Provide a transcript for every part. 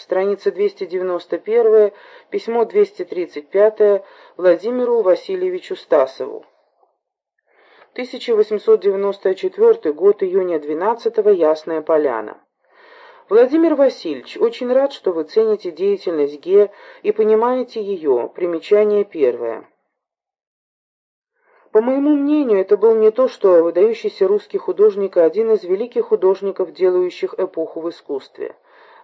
страница 291, письмо 235 Владимиру Васильевичу Стасову. 1894 год, июня 12 Ясная Поляна. Владимир Васильевич, очень рад, что вы цените деятельность ГЕ и понимаете ее. Примечание первое. По моему мнению, это был не то, что выдающийся русский художник, а один из великих художников, делающих эпоху в искусстве.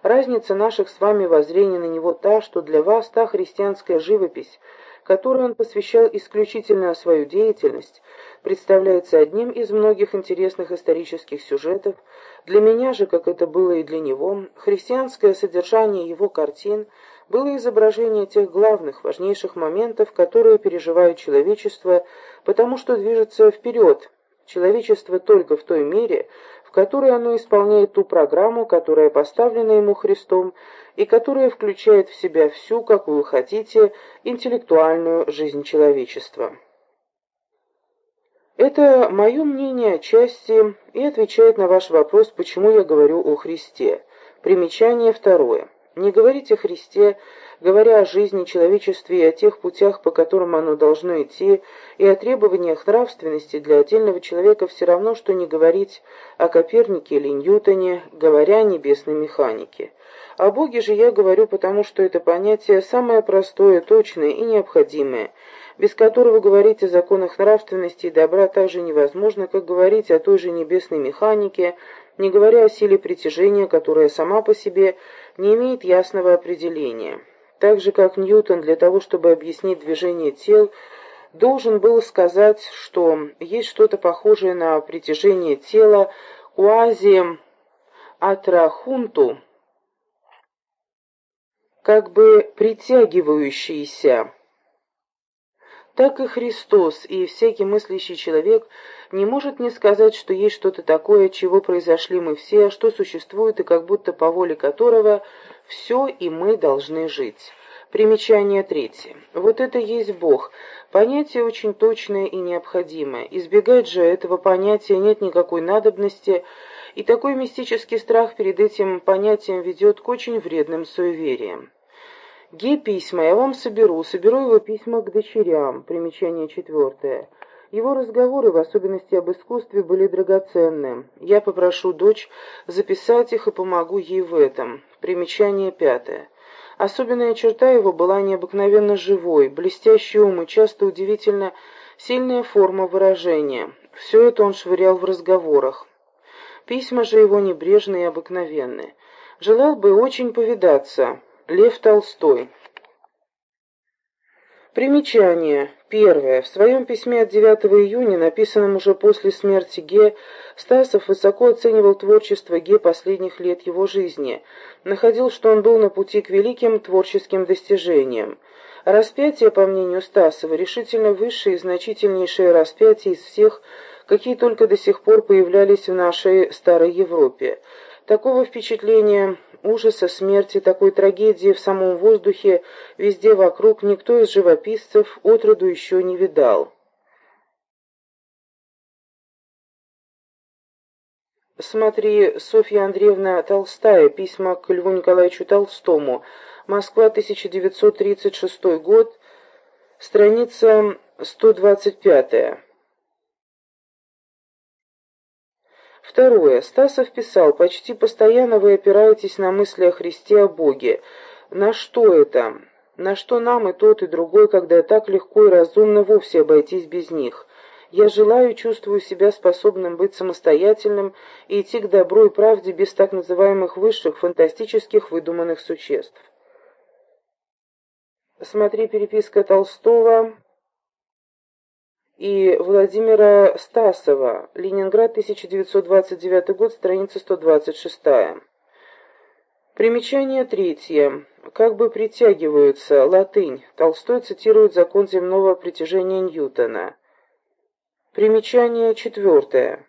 Разница наших с вами воззрений на него та, что для вас та христианская живопись, которой он посвящал исключительно свою деятельность, представляется одним из многих интересных исторических сюжетов. Для меня же, как это было и для него, христианское содержание его картин было изображение тех главных, важнейших моментов, которые переживает человечество, потому что движется вперед, человечество только в той мере, в которой оно исполняет ту программу, которая поставлена ему Христом и которая включает в себя всю, как вы хотите, интеллектуальную жизнь человечества. Это мое мнение отчасти и отвечает на ваш вопрос, почему я говорю о Христе. Примечание второе. Не говорить о Христе, говоря о жизни, человечестве и о тех путях, по которым оно должно идти, и о требованиях нравственности для отдельного человека все равно, что не говорить о Копернике или Ньютоне, говоря о небесной механике. О Боге же я говорю, потому что это понятие самое простое, точное и необходимое, без которого говорить о законах нравственности и добра так же невозможно, как говорить о той же небесной механике, не говоря о силе притяжения, которая сама по себе не имеет ясного определения. Так же, как Ньютон для того, чтобы объяснить движение тел, должен был сказать, что есть что-то похожее на притяжение тела уази атрахунту, как бы притягивающийся так и Христос и всякий мыслящий человек не может не сказать, что есть что-то такое, чего произошли мы все, что существует и как будто по воле которого все и мы должны жить. Примечание третье. Вот это есть Бог. Понятие очень точное и необходимое. Избегать же этого понятия нет никакой надобности, и такой мистический страх перед этим понятием ведет к очень вредным суевериям. Ге письма я вам соберу, соберу его письма к дочерям. Примечание четвертое. Его разговоры, в особенности об искусстве, были драгоценны. Я попрошу дочь записать их и помогу ей в этом. Примечание пятое. Особенная черта его была необыкновенно живой, блестящий ум и часто удивительно сильная форма выражения. Все это он швырял в разговорах. Письма же его небрежные и обыкновенные. Желал бы очень повидаться. Лев Толстой. Примечание. Первое. В своем письме от 9 июня, написанном уже после смерти Ге, Стасов высоко оценивал творчество Ге последних лет его жизни. Находил, что он был на пути к великим творческим достижениям. Распятие, по мнению Стасова, решительно высшее и значительнейшее распятие из всех, какие только до сих пор появлялись в нашей старой Европе. Такого впечатления ужаса, смерти, такой трагедии в самом воздухе, везде вокруг, никто из живописцев отроду еще не видал. Смотри, Софья Андреевна Толстая, письма к Льву Николаевичу Толстому, Москва, 1936 год, страница 125. Второе. Стасов писал, почти постоянно вы опираетесь на мысли о Христе, о Боге. На что это? На что нам и тот, и другой, когда так легко и разумно вовсе обойтись без них? Я желаю чувствую себя способным быть самостоятельным и идти к добру и правде без так называемых высших, фантастических, выдуманных существ. Смотри переписка Толстого и Владимира Стасова. Ленинград, 1929 год, страница 126. Примечание третье. Как бы притягиваются. Латынь. Толстой цитирует закон земного притяжения Ньютона. Примечание четвертое.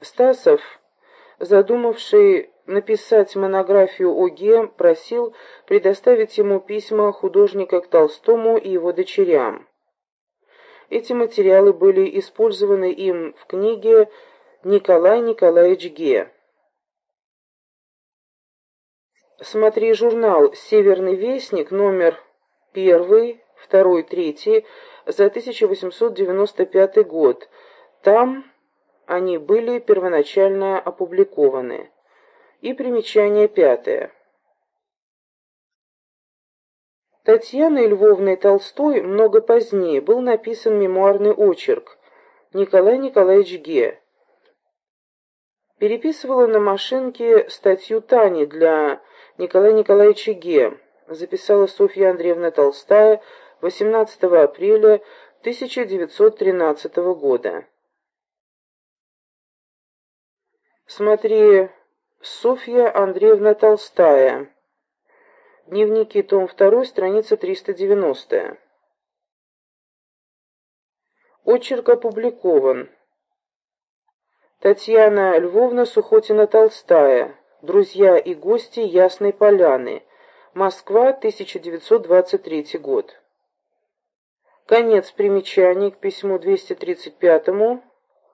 Стасов, задумавший написать монографию о Ге, просил предоставить ему письма художника к Толстому и его дочерям. Эти материалы были использованы им в книге «Николай Николаевич Ге». Смотри журнал «Северный вестник», номер 1, 2, 3 за 1895 год. Там они были первоначально опубликованы. И примечание пятое. Татьяной Львовной Толстой много позднее был написан мемуарный очерк Николай Николаевич Ге. Переписывала на машинке статью Тани для Николая Николаевича Ге. Записала Софья Андреевна Толстая 18 апреля 1913 года. Смотри, Софья Андреевна Толстая. Дневники, том 2, страница 390. Очерк опубликован. Татьяна Львовна Сухотина-Толстая. Друзья и гости Ясной Поляны. Москва, 1923 год. Конец примечаний к письму 235